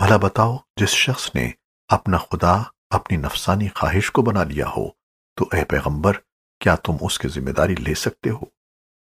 بھلا بتاؤ، جس شخص نے اپنا خدا، اپنی نفسانی خواہش کو بنا لیا ہو، تو اے پیغمبر، کیا تم اس کی ذمہ داری لے سکتے ہو؟